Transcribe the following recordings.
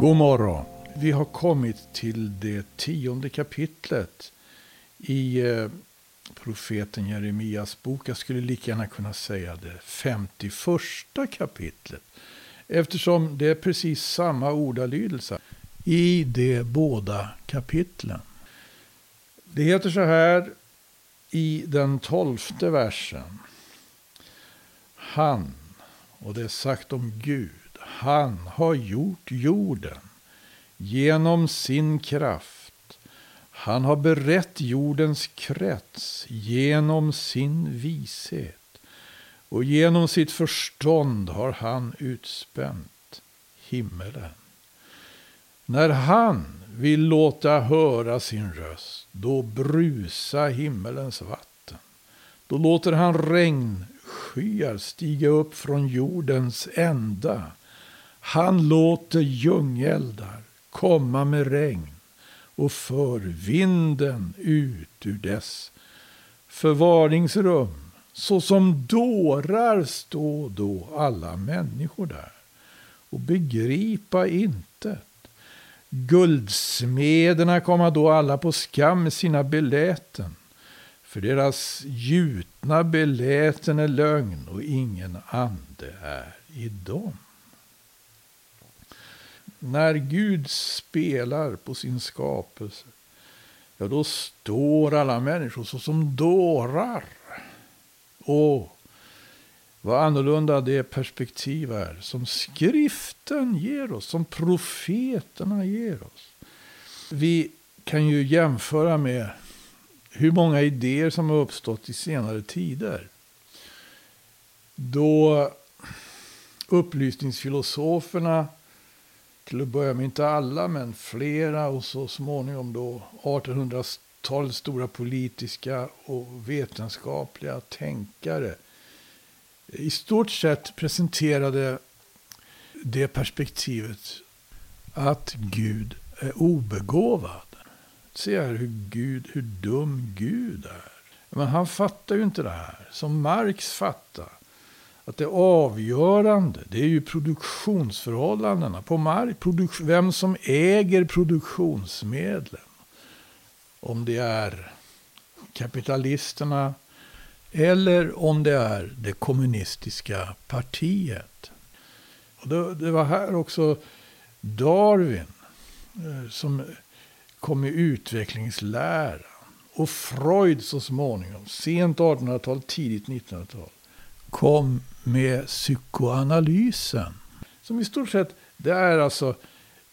God morgon. Vi har kommit till det tionde kapitlet i eh, profeten Jeremias bok. Jag skulle lika gärna kunna säga det femtioförsta kapitlet. Eftersom det är precis samma ordalydelse i de båda kapitlen. Det heter så här i den tolfte versen. Han, och det är sagt om Gud, han har gjort jorden genom sin kraft. Han har berett jordens krets genom sin vishet. Och genom sitt förstånd har han utspänt himmelen. När han vill låta höra sin röst, då brusar himmelens vatten. Då låter han regnskyar stiga upp från jordens ända. Han låter ljungeldar komma med regn och för vinden ut ur dess förvaringsrum. Så som dårar stå då alla människor där och begripa intet. Guldsmederna komma då alla på skam med sina beläten. För deras gjutna beläten är lögn och ingen ande är i dem. När Gud spelar på sin skapelse, ja då står alla människor såsom dårar. Och vad annorlunda det perspektiv är som skriften ger oss, som profeterna ger oss. Vi kan ju jämföra med hur många idéer som har uppstått i senare tider. Då upplysningsfilosoferna, till att börja med inte alla, men flera och så småningom då 1800-talets stora politiska och vetenskapliga tänkare i stort sett presenterade det perspektivet att Gud är obegåvad. Se här hur, Gud, hur dum Gud är. Men han fattar ju inte det här. Som Marx fattar. Att det avgörande, det är ju produktionsförhållandena på mark. Produk, vem som äger produktionsmedlen. Om det är kapitalisterna eller om det är det kommunistiska partiet. Och det, det var här också Darwin eh, som kom med utvecklingslära. Och Freud så småningom, sent 1800-tal, tidigt 1900-tal, kom med psykoanalysen. Som i stort sett, det är alltså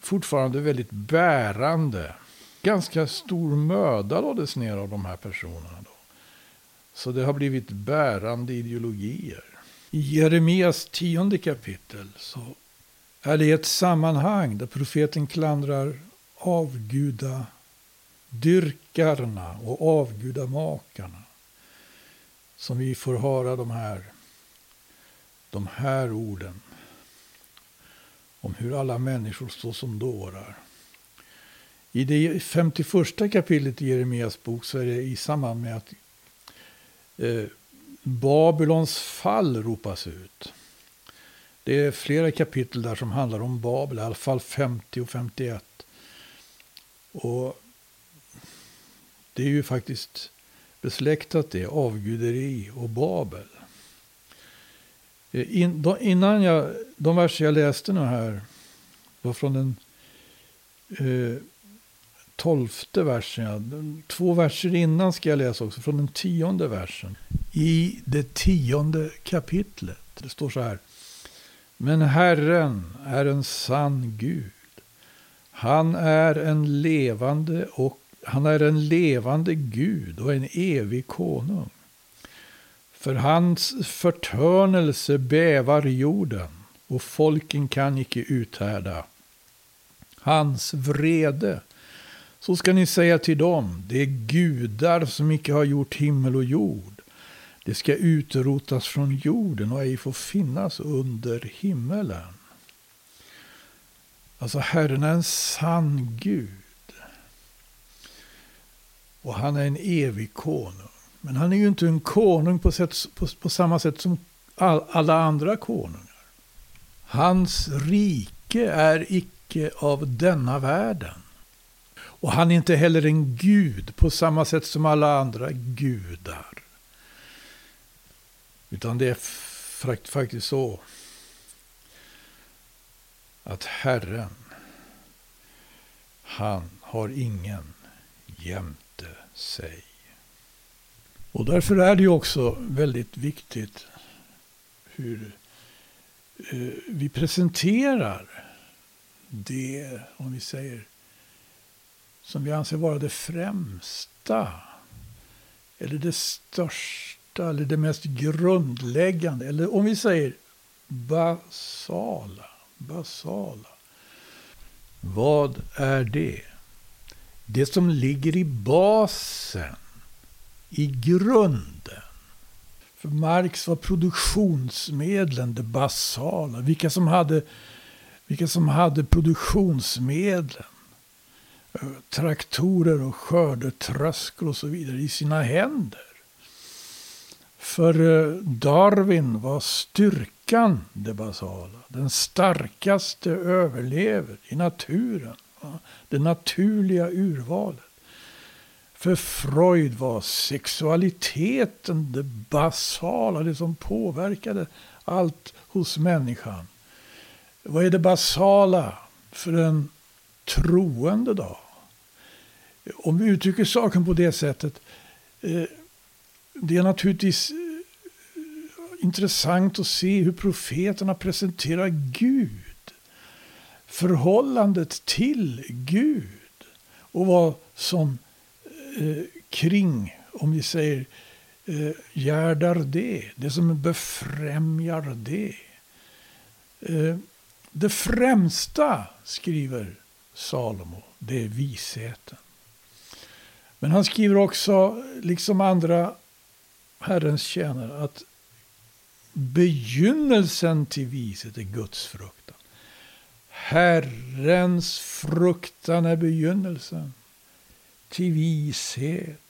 fortfarande väldigt bärande. Ganska stor möda lades ner av de här personerna. Då. Så det har blivit bärande ideologier. I Jeremias tionde kapitel så är det ett sammanhang där profeten klandrar avguda dyrkarna och avgudamakarna. Som vi får höra de här, de här orden. Om hur alla människor står som dårar. I det 51 kapitlet i Jeremias bok så är det i samband med att eh, Babylons fall ropas ut. Det är flera kapitel där som handlar om Babel, i alla fall 50 och 51. Och det är ju faktiskt besläktat det, avguderi och Babel. Eh, in, då, innan jag, de verser jag läste nu här var från den eh, tolfte versen. Ja. Två verser innan ska jag läsa också, från den tionde versen. I det tionde kapitlet. Det står så här. Men Herren är en sann Gud. Han är en levande och han är en levande Gud och en evig konung. För hans förtörnelse bävar jorden och folken kan icke uthärda. Hans vrede så ska ni säga till dem, det är gudar som icke har gjort himmel och jord. Det ska utrotas från jorden och ej få finnas under himmelen. Alltså Herren är en sann Gud. Och han är en evig konung. Men han är ju inte en konung på, sätt, på, på samma sätt som all, alla andra konungar. Hans rike är icke icke av denna världen. Och han är inte heller en gud på samma sätt som alla andra gudar. Utan det är faktiskt så att Herren, han har ingen jämte sig. Och därför är det ju också väldigt viktigt hur eh, vi presenterar det, om vi säger, som vi anser vara det främsta. Eller det största, eller det mest grundläggande. Eller om vi säger basala. Basala. Vad är det? Det som ligger i basen. I grunden. För Marx var produktionsmedlen det basala. Vilka som hade, vilka som hade produktionsmedlen. Eh, traktorer och skördetröskor och så vidare i sina händer. För eh, Darwin var styrkan det basala. Den starkaste överlever i naturen. Det naturliga urvalet. För Freud var sexualiteten det basala, det som påverkade allt hos människan. Vad är det basala för en troende då? Om vi uttrycker saken på det sättet. Eh, det är naturligtvis eh, intressant att se hur profeterna presenterar Gud. Förhållandet till Gud. Och vad som eh, kring, om vi säger, eh, gärdar det. Det som befrämjar det. Eh, det främsta, skriver Salomo, det är visheten. Men han skriver också, liksom andra Herrens tjänare, att begynnelsen till vishet är Guds fruktan. Herrens fruktan är begynnelsen till vishet.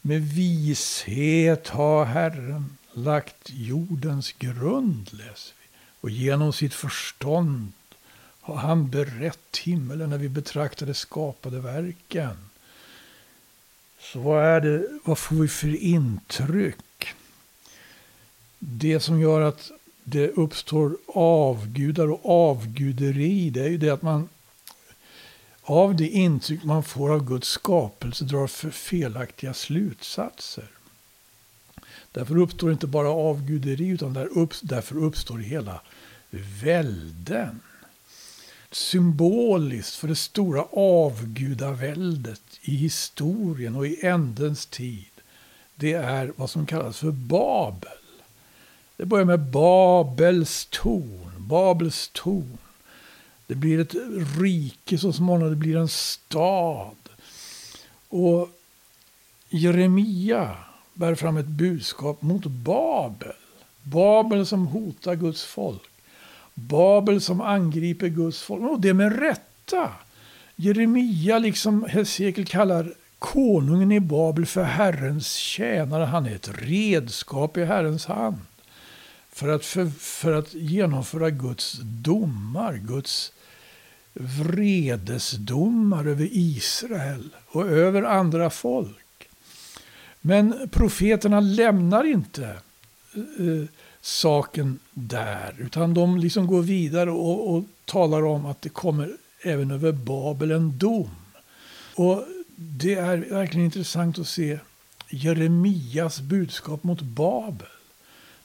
Med vishet har Herren lagt jordens grund, läser vi. Och genom sitt förstånd har han berett himmelen när vi betraktar de skapade verken. Så vad, är det, vad får vi för intryck? Det som gör att det uppstår avgudar och avguderi, det är ju det att man av det intryck man får av Guds skapelse drar för felaktiga slutsatser. Därför uppstår inte bara avguderi, utan därför uppstår hela välden symboliskt för det stora avgudaväldet i historien och i ändens tid. Det är vad som kallas för Babel. Det börjar med Babels torn. Babels torn. Det blir ett rike så småningom, det blir en stad. Och Jeremia bär fram ett budskap mot Babel. Babel som hotar Guds folk. Babel som angriper Guds folk. Och det med rätta. Jeremia, liksom Hesekiel kallar konungen i Babel för Herrens tjänare. Han är ett redskap i Herrens hand. För att, för, för att genomföra Guds domar, Guds vredesdomar över Israel och över andra folk. Men profeterna lämnar inte eh, eh, saken där. Utan de liksom går vidare och, och talar om att det kommer även över Babel en dom. Och det är verkligen intressant att se Jeremias budskap mot Babel.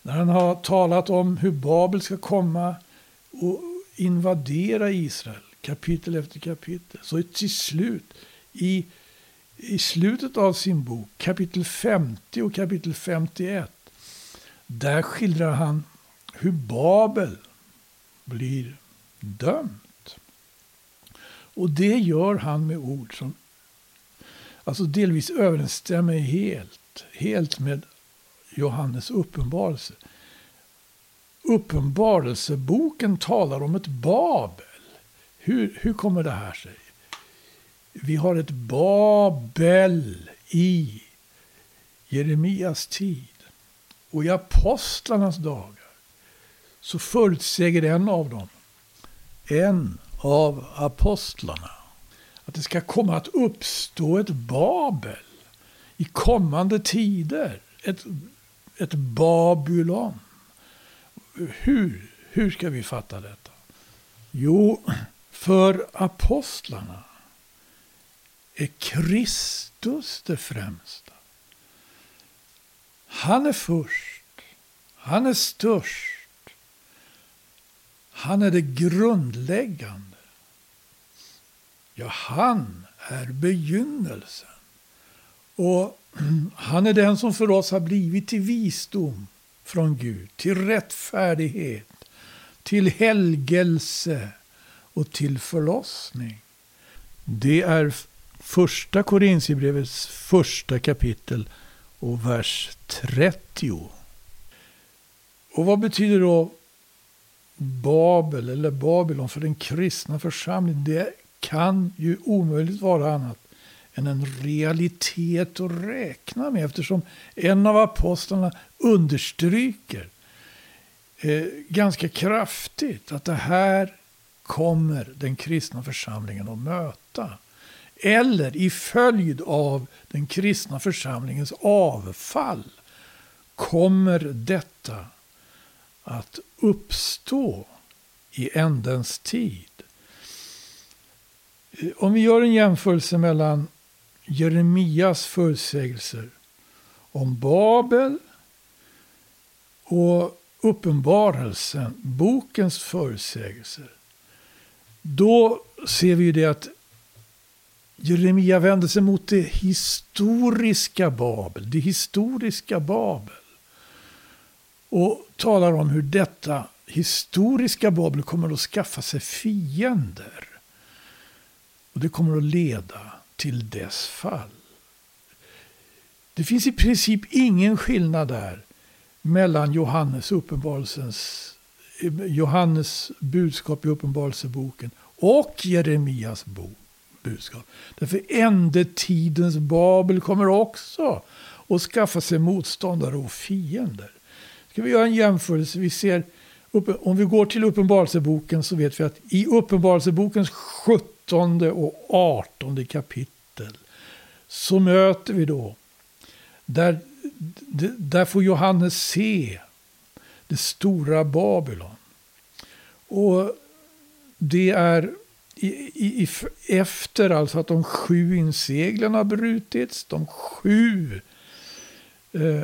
När han har talat om hur Babel ska komma och invadera Israel, kapitel efter kapitel. Så till slut, i, i slutet av sin bok, kapitel 50 och kapitel 51, där skildrar han hur Babel blir dömt. Och det gör han med ord som alltså delvis överensstämmer helt, helt med Johannes uppenbarelse. Uppenbarelseboken talar om ett Babel. Hur, hur kommer det här sig? Vi har ett Babel i Jeremias tid. Och i apostlarnas dagar så förutsäger en av dem en av apostlarna. Att det ska komma att uppstå ett Babel i kommande tider. Ett, ett Babylon. Hur, hur ska vi fatta detta? Jo, för apostlarna är Kristus det främsta. Han är först. Han är störst. Han är det grundläggande. Ja, han är begynnelsen. Och han är den som för oss har blivit till visdom från Gud, till rättfärdighet, till helgelse och till förlossning. Det är första Korintierbrevets första kapitel och vers 30. Och vad betyder då Babel eller Babylon för den kristna församlingen? Det kan ju omöjligt vara annat än en realitet att räkna med eftersom en av apostlarna understryker eh, ganska kraftigt att det här kommer den kristna församlingen att möta. Eller i följd av den kristna församlingens avfall kommer detta att uppstå i ändens tid. Om vi gör en jämförelse mellan Jeremias förutsägelser om Babel och uppenbarelsen, bokens förutsägelser. Då ser vi det att Jeremia vänder sig mot det historiska Babel, det historiska Babel. Och talar om hur detta historiska Babel kommer att skaffa sig fiender. Och det kommer att leda till dess fall. Det finns i princip ingen skillnad där mellan Johannes, uppenbarelsens, Johannes budskap i Uppenbarelseboken och Jeremias bok, budskap. Därför ändetidens Babel kommer också att skaffa sig motståndare och fiender. Ska vi göra en jämförelse? Vi ser, om vi går till Uppenbarelseboken så vet vi att i Uppenbarelsebokens 17 och 18 kapitel så möter vi då, där, där får Johannes se det stora Babylon. Och det är i, i, efter alltså att de sju inseglen har brutits, de sju eh,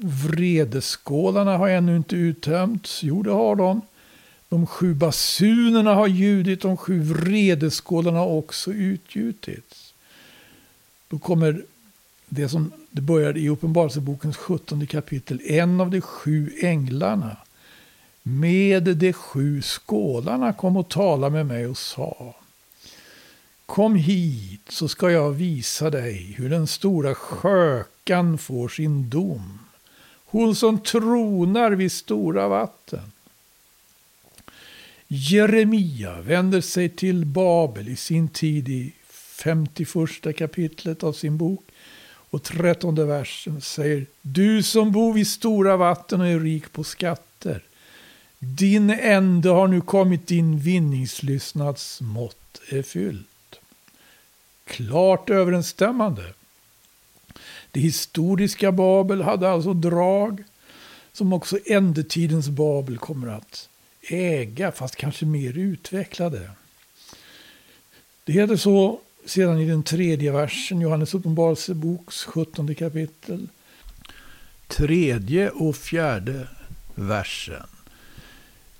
vredeskålarna har ännu inte uttömts. Jo, det har de. De sju basunerna har ljudit, de sju vredeskålarna har också utgjutits. Då kommer det som det börjar i Uppenbarelsebokens 17 kapitel. En av de sju änglarna med de sju skålarna kom och talade med mig och sa Kom hit så ska jag visa dig hur den stora skökan får sin dom. Hon som tronar vid stora vatten. Jeremia vänder sig till Babel i sin tid i 51 kapitlet av sin bok. Och trettonde versen säger Du som bor vid stora vatten och är rik på skatter. Din ände har nu kommit, din vinningslystnads mått är fyllt klart överensstämmande. Det historiska Babel hade alltså drag som också ändetidens Babel kommer att äga, fast kanske mer utvecklade. Det heter så sedan i den tredje versen, Johannes uppenbarelseboks 17 kapitel. Tredje och fjärde versen.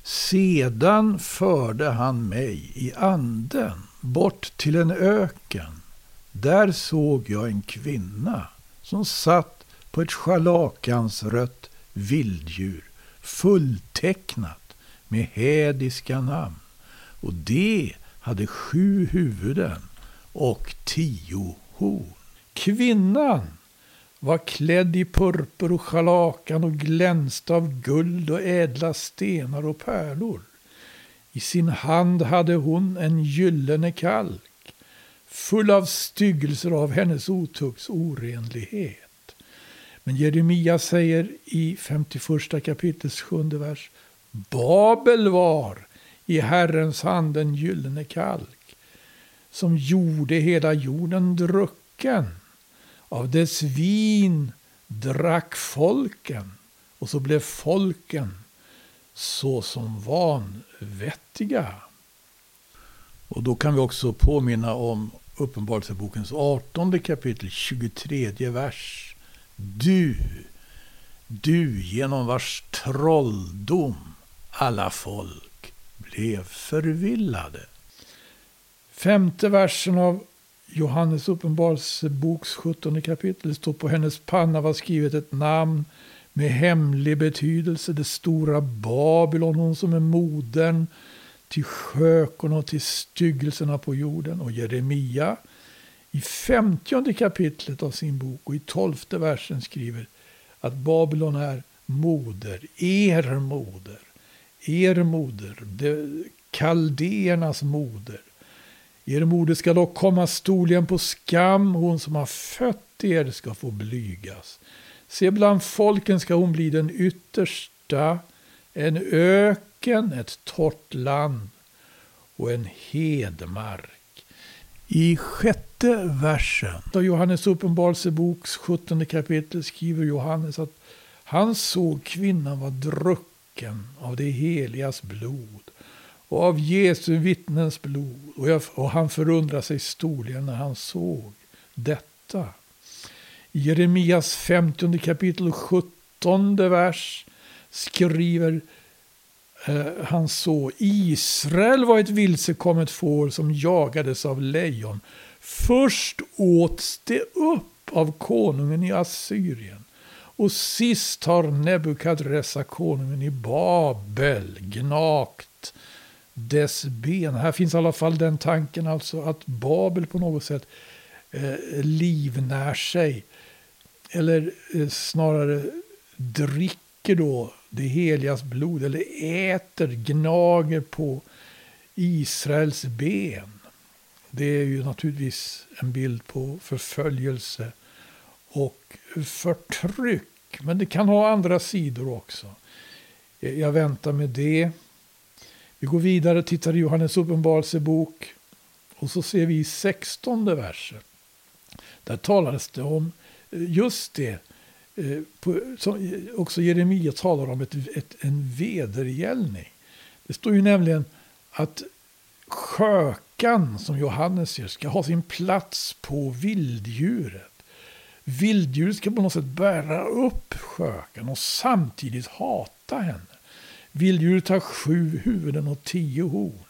Sedan förde han mig i anden bort till en öken. Där såg jag en kvinna som satt på ett scharlakansrött vilddjur fulltecknat med hädiska namn. Och det hade sju huvuden och tio horn. Kvinnan var klädd i purpur och scharlakan och glänste av guld och ädla stenar och pärlor. I sin hand hade hon en gyllene kalk, full av styggelser av hennes otukts orenlighet. Men Jeremia säger i 51 kapitlets sjunde vers, Babel var i Herrens hand en gyllene kalk, som gjorde hela jorden drucken. Av dess vin drack folken, och så blev folken såsom vanvettiga. Och då kan vi också påminna om Uppenbarelsebokens 18 kapitel 23 vers. Du, du genom vars trolldom alla folk blev förvillade. Femte versen av Johannes uppenbarelseboks 17 kapitel står på hennes panna var skrivet ett namn med hemlig betydelse. Det stora Babylon, hon som är modern till skökorna och till styggelserna på jorden. Och Jeremia i femtionde kapitlet av sin bok och i tolfte versen skriver att Babylon är moder, er moder, er moder, kaldéernas moder. Er moder ska dock komma storligen på skam, hon som har fött er ska få blygas. Se, bland folken ska hon bli den yttersta, en öken, ett torrt land och en hedmark. I sjätte versen av Johannes uppenbarelseboks 17 kapitel skriver Johannes att han såg kvinnan vara drucken av det heligas blod och av Jesu vittnens blod. Och, jag, och han förundrar sig storligen när han såg detta. I Jeremias 50 kapitel 17 vers skriver eh, han så. Israel var ett vilsekommet får som jagades av lejon. Först åts det upp av konungen i Assyrien. Och sist har Nebukadressa konungen i Babel gnagt dess ben. Här finns i alla fall den tanken alltså att Babel på något sätt eh, livnär sig eller eh, snarare dricker då det heligas blod eller äter, gnager på Israels ben. Det är ju naturligtvis en bild på förföljelse och förtryck. Men det kan ha andra sidor också. Eh, jag väntar med det. Vi går vidare och tittar i Johannes uppenbarelsebok. Och så ser vi i 16 versen. Där talades det om eh, just det, eh, som eh, också Jeremia talar om ett, ett, en vedergällning. Det står ju nämligen att skökan, som Johannes ser, ska ha sin plats på vilddjuret. Vilddjuret ska på något sätt bära upp skökan och samtidigt hata henne. Vilddjuret har sju huvuden och tio horn.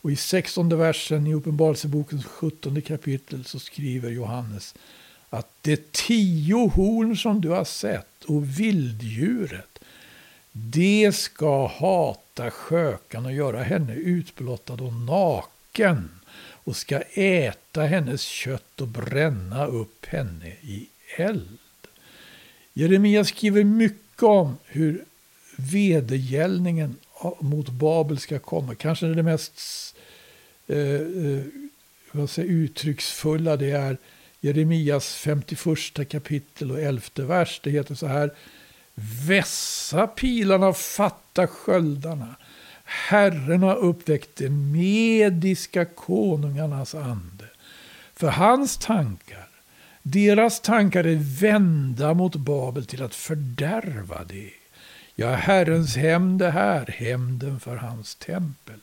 Och i 16 versen i Uppenbarelsebokens 17 kapitel så skriver Johannes att det tio horn som du har sett och vilddjuret, det ska hata skökan och göra henne utblottad och naken och ska äta hennes kött och bränna upp henne i eld. Jeremia skriver mycket om hur vedergällningen mot Babel ska komma. Kanske det mest eh, eh vad säger, uttrycksfulla det är Jeremias 51 kapitel och 11 vers. Det heter så här. Vässa pilarna, fatta sköldarna. Herren har uppväckt de mediska konungarnas ande. För hans tankar, deras tankar är vända mot Babel till att fördärva det. Ja, Herrens hämnd är här, hämnden för hans tempel.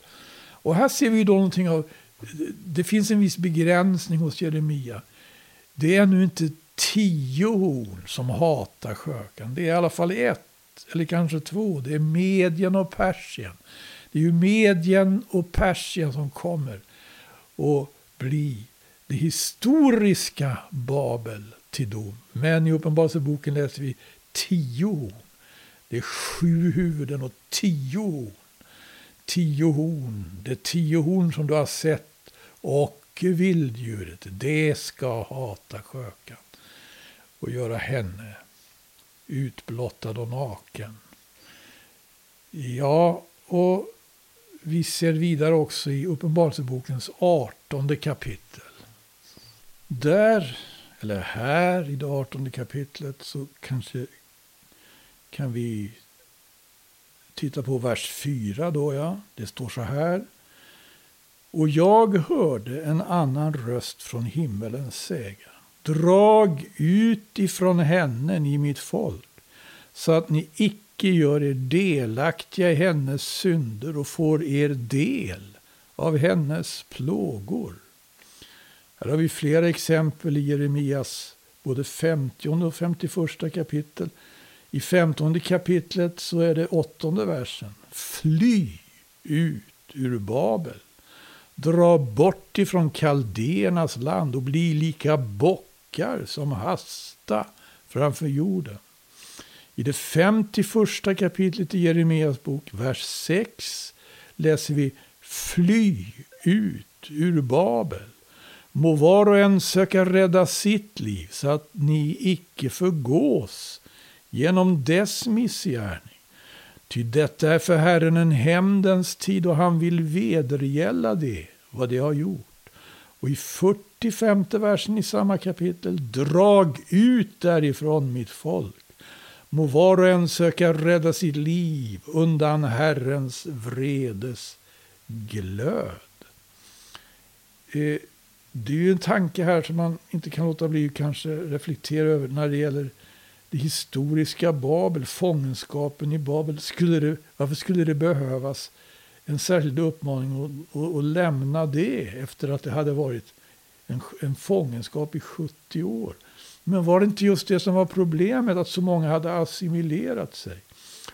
Och här ser vi då någonting av, det finns en viss begränsning hos Jeremia. Det är nu inte tio horn som hatar skökan. Det är i alla fall ett, eller kanske två. Det är Medien och Persien. Det är ju Medien och Persien som kommer att bli det historiska Babel till dom. Men i Uppenbarelseboken läser vi tio horn. Det är sju huvuden och tio horn. Tio horn, det är tio horn som du har sett och vilddjuret, det ska hata skökan och göra henne utblottad och naken. Ja, och vi ser vidare också i Uppenbarelsebokens artonde kapitel. Där, eller här i det artonde kapitlet, så kanske kan vi titta på vers 4 då ja. Det står så här. Och jag hörde en annan röst från himmelen säga. Drag ut ifrån henne, ni mitt folk, så att ni icke gör er delaktiga i hennes synder och får er del av hennes plågor. Här har vi flera exempel i Jeremias både 50 och 51 kapitel. I 15 kapitlet så är det åttonde versen. Fly ut ur Babel. Dra bort ifrån kaldéernas land och bli lika bockar som hasta framför jorden. I det 51 kapitlet i Jeremias bok, vers 6, läser vi Fly ut ur Babel. Må var och en söka rädda sitt liv så att ni icke förgås genom dess missgärning. Ty detta är för Herren en hämndens tid och han vill vedergälla det, vad det har gjort. Och i 45 versen i samma kapitel, drag ut därifrån mitt folk. Må var och en söka rädda sitt liv undan Herrens vredes glöd. Eh, det är ju en tanke här som man inte kan låta bli kanske reflektera över när det gäller det historiska Babel, fångenskapen i Babel. Skulle det, varför skulle det behövas en särskild uppmaning att, lämna det efter att det hade varit en, en fångenskap i 70 år? Men var det inte just det som var problemet, att så många hade assimilerat sig?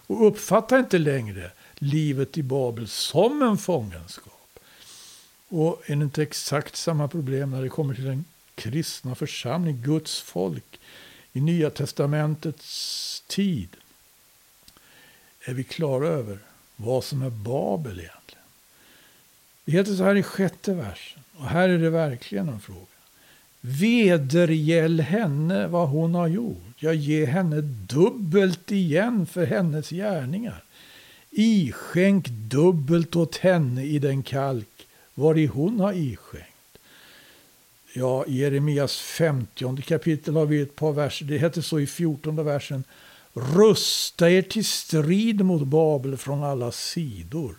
Och uppfattade inte längre livet i Babel som en fångenskap. Och är det inte exakt samma problem när det kommer till den kristna församling, Guds folk, i Nya Testamentets tid? Är vi klara över vad som är Babel egentligen? Det heter så här i sjätte versen, och här är det verkligen en fråga. Vedergäll henne vad hon har gjort. Jag ger henne dubbelt igen för hennes gärningar. Iskänk dubbelt åt henne i den kalk vari hon har iskänkt. Ja, i Jeremias 50 kapitel har vi ett par verser. Det heter så i 14 versen. Rusta er till strid mot Babel från alla sidor.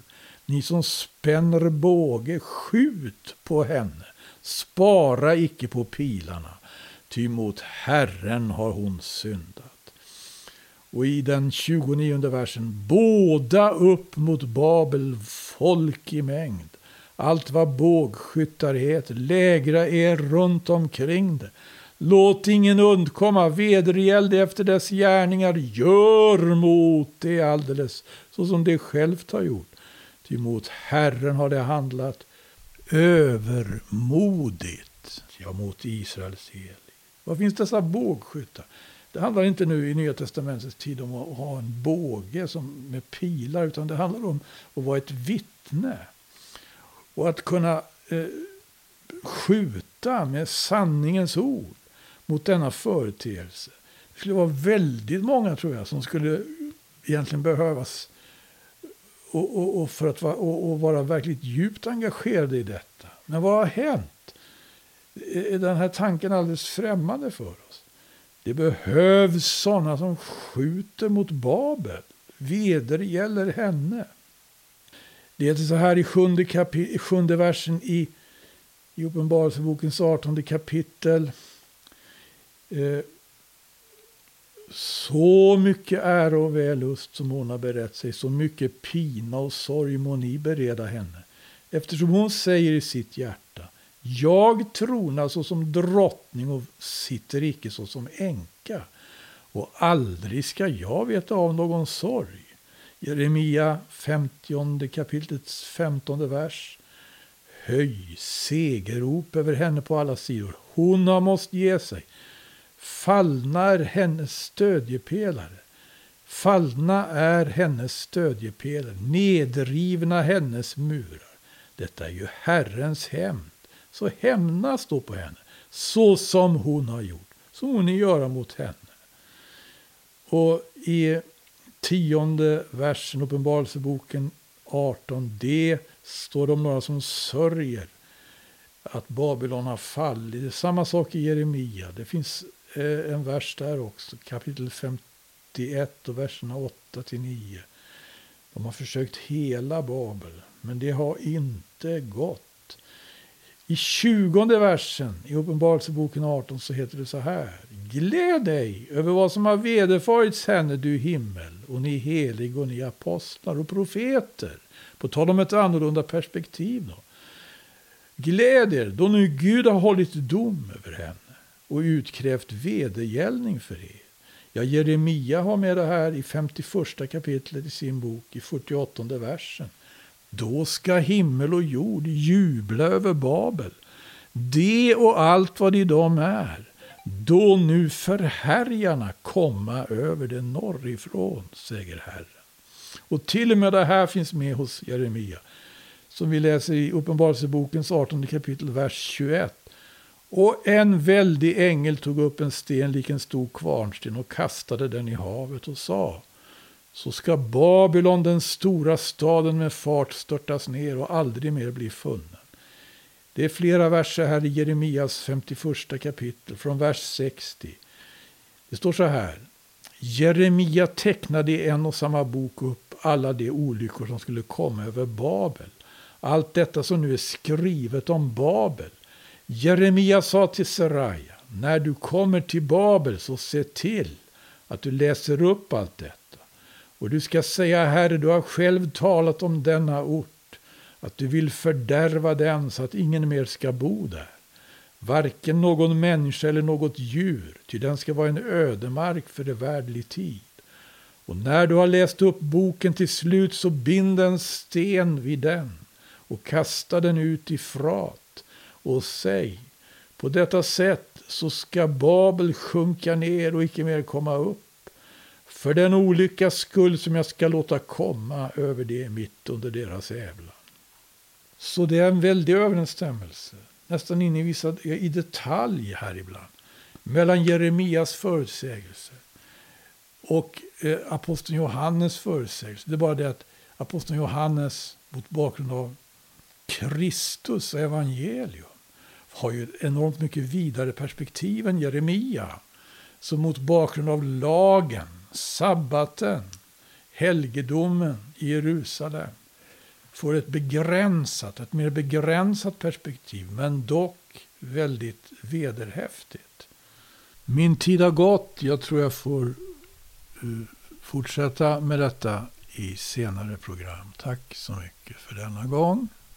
Ni som spänner båge, skjut på henne. Spara icke på pilarna, ty mot Herren har hon syndat. Och i den 29 versen, båda upp mot Babel, folk i mängd. Allt vad bågskyttar heter, lägra er runt omkring det. Låt ingen undkomma, vedergäll det efter dess gärningar, gör mot det alldeles så som det självt har gjort. Ty mot Herren har det handlat övermodigt, ja mot Israels helig. Vad finns dessa bågskyttar? Det handlar inte nu i Nya Testamentets tid om att ha en båge som med pilar, utan det handlar om att vara ett vittne. Och att kunna eh, skjuta med sanningens ord mot denna företeelse. Det skulle vara väldigt många tror jag som skulle egentligen behövas och, och, och för att vara, och, och, vara verkligt djupt engagerade i detta. Men vad har hänt? Är den här tanken alldeles främmande för oss? Det behövs sådana som skjuter mot Babel. Vedergäller henne. Det heter så här i sjunde, kapi- sjunde versen i, i Uppenbarelsebokens artonde kapitel. Eh, så mycket ära och vällust som hon har berett sig, så mycket pina och sorg må ni bereda henne. Eftersom hon säger i sitt hjärta, jag tronar såsom drottning och sitter icke såsom änka. Och aldrig ska jag veta av någon sorg. Jeremia 50 kapitlets 15 vers. Höj segerrop över henne på alla sidor. Hon har måst ge sig. Fallna är hennes stödjepelare. Fallna är hennes stödjepelare. Nedrivna hennes murar. Detta är ju Herrens hämnd. Så hämnas då på henne. Så som hon har gjort. Så hon ni göra mot henne. Och i tionde versen, Uppenbarelseboken 18d, står det om några som sörjer att Babylon har fallit. Det är samma sak i Jeremia. Det finns eh, en vers där också, kapitel 51 och verserna 8 till 9. De har försökt hela Babel, men det har inte gått. I tjugonde versen i Uppenbarelseboken 18 så heter det så här. Gläd dig över vad som har vederfarits henne, du himmel, och ni heliga och ni apostlar och profeter. På tal om ett annorlunda perspektiv då. Gläd er då nu Gud har hållit dom över henne och utkrävt vedergällning för er. Ja, Jeremia har med det här i 51 kapitlet i sin bok i 48 versen. Då ska himmel och jord jubla över Babel, det och allt vad i dem är. Då nu förhärjarna komma över det norrifrån, säger Herren. Och till och med det här finns med hos Jeremia. Som vi läser i Uppenbarelsebokens 18 kapitel, vers 21. Och en väldig ängel tog upp en sten lik en stor kvarnsten och kastade den i havet och sa så ska Babylon, den stora staden med fart, störtas ner och aldrig mer bli funnen. Det är flera verser här i Jeremias 51 kapitel, från vers 60. Det står så här. Jeremia tecknade i en och samma bok upp alla de olyckor som skulle komma över Babel. Allt detta som nu är skrivet om Babel. Jeremia sa till Seraja, när du kommer till Babel så se till att du läser upp allt detta. Och du ska säga, Herre, du har själv talat om denna ort, att du vill fördärva den så att ingen mer ska bo där. Varken någon människa eller något djur, ty den ska vara en ödemark för evärdlig tid. Och när du har läst upp boken till slut så bind en sten vid den och kasta den ut i frat och säg, på detta sätt så ska Babel sjunka ner och icke mer komma upp för den olyckas skull som jag ska låta komma över det mitt under deras ävla. Så det är en väldig överensstämmelse, nästan in i, vissa, i detalj här ibland, mellan Jeremias förutsägelse och eh, aposteln Johannes förutsägelse. Det är bara det att aposteln Johannes mot bakgrund av Kristus evangelium har ju enormt mycket vidare perspektiv än Jeremia. Så mot bakgrund av lagen sabbaten, helgedomen i Jerusalem får ett begränsat, ett mer begränsat perspektiv, men dock väldigt vederhäftigt. Min tid har gått. Jag tror jag får eh, fortsätta med detta i senare program. Tack så mycket för denna gång.